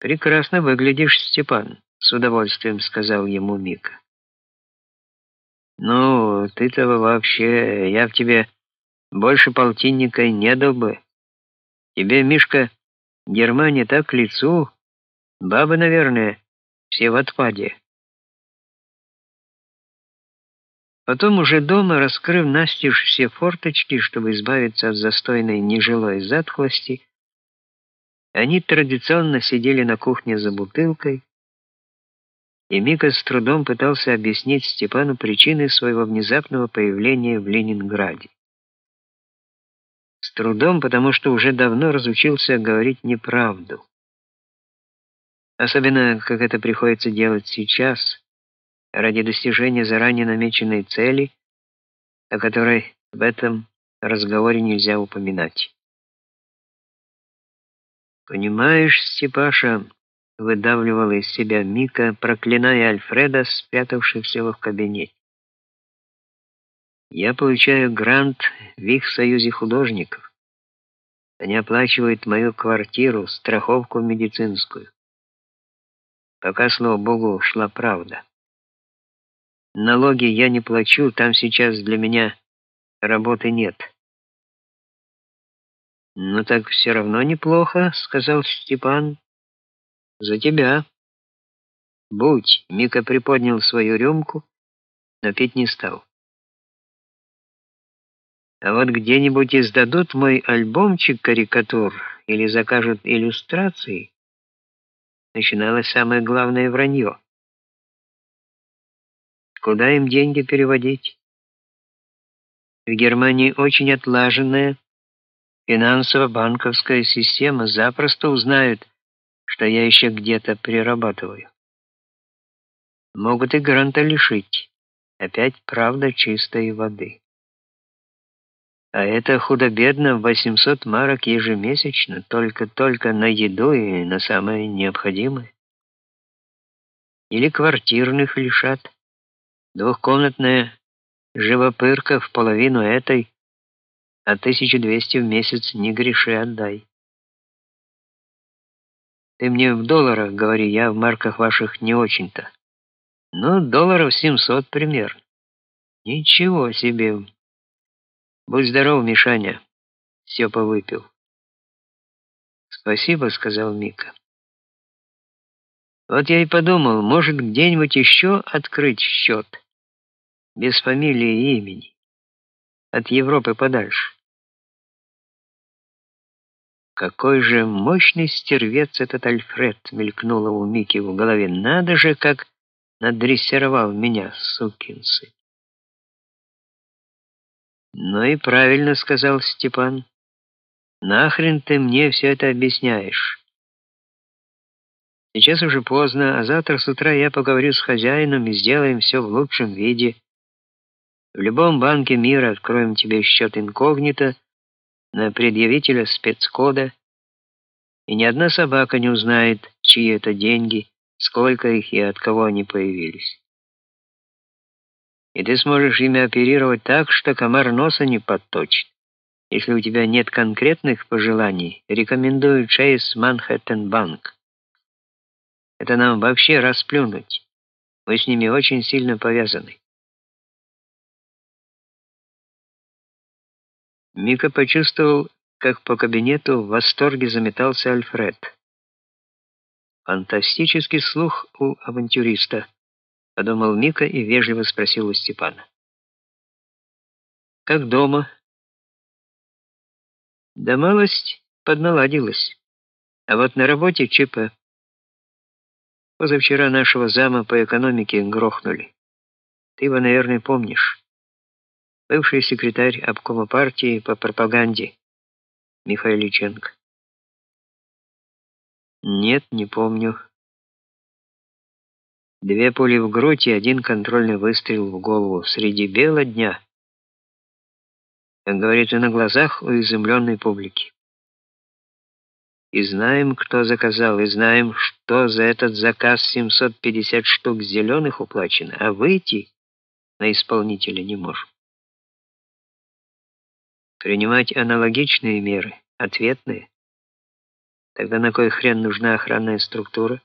Прекрасно выглядишь, Степан, с удовольствием сказал ему Мика. Ну, ты-то вообще, я в тебе больше полтинника не дал бы. Тебе, Мишка, Германия так к лицу, бабы, наверное, все в отпаде. Потом уже дома, раскрыв настежь все форточки, чтобы избавиться от застойной нежилой затхлости, они традиционно сидели на кухне за бутылкой, и Мика с трудом пытался объяснить Степану причины своего внезапного появления в Ленинграде. С трудом, потому что уже давно разучился говорить неправду. Особенно, как это приходится делать сейчас, ради достижения заранее намеченной цели, о которой в этом разговоре нельзя упоминать. Понимаешь, Степаша, выдавливала из себя Мика, проклиная Альфреда, спрятавшегося в кабинете. Я получаю грант в их союзе художников. Они оплачивают мою квартиру, страховку медицинскую. Пока, слава богу, шла правда. Налоги я не плачу, там сейчас для меня работы нет. «Ну так все равно неплохо», — сказал Степан. «За тебя». «Будь», — Мика приподнял свою рюмку, но пить не стал. «А вот где-нибудь издадут мой альбомчик карикатур или закажут иллюстрации?» Начиналось самое главное вранье. Куда им деньги переводить? В Германии очень отлаженная Финансово-банковская система запросто узнают, что я еще где-то прирабатываю. Могут и гранта лишить. Опять правда чистой воды. А это худо-бедно 800 марок ежемесячно, только-только на еду и на самое необходимое. Или квартирных лишат. Двухкомнатная живопырка в половину этой а 1200 в месяц не греши отдай. Ты мне в долларах говори, я в марках ваших не очень-то. Ну, долларов 700 примерно. Ничего себе. Будь здоров, Мишаня. Степа выпил. Спасибо, сказал Мика. Вот я и подумал, может, где-нибудь еще открыть счет без фамилии и имени. От Европы подальше. Какой же мощный стервец этот Альфред, мелькнуло у Мики в голове. Надо же, как надрессировал меня, сукин сын. Ну и правильно сказал Степан. Нахрен ты мне все это объясняешь? Сейчас уже поздно, а завтра с утра я поговорю с хозяином и сделаем все в лучшем виде. В любом банке мира откроем тебе счет инкогнито на предъявителя спецкода, и ни одна собака не узнает, чьи это деньги, сколько их и от кого они появились. И ты сможешь ими оперировать так, что комар носа не подточит. Если у тебя нет конкретных пожеланий, рекомендую Chase Manhattan Bank. Это нам вообще расплюнуть. Мы с ними очень сильно повязаны. Мика почувствовал, как по кабинету в восторге заметался Альфред. Фантастический слух у авантюриста, подумал Мика и вежливо спросил у Степана. Как дома? Да малость подналадилась. А вот на работе ЧП. Позавчера нашего зама по экономике грохнули. Ты его, наверное, помнишь бывший секретарь обкома партии по пропаганде Михайличенко. Нет, не помню. Две пули в грудь и один контрольный выстрел в голову среди бела дня. Как говорится, на глазах у изумленной публики. И знаем, кто заказал, и знаем, что за этот заказ 750 штук зеленых уплачено, а выйти на исполнителя не можем принимать аналогичные меры, ответные. Тогда на кой хрен нужна охранная структура?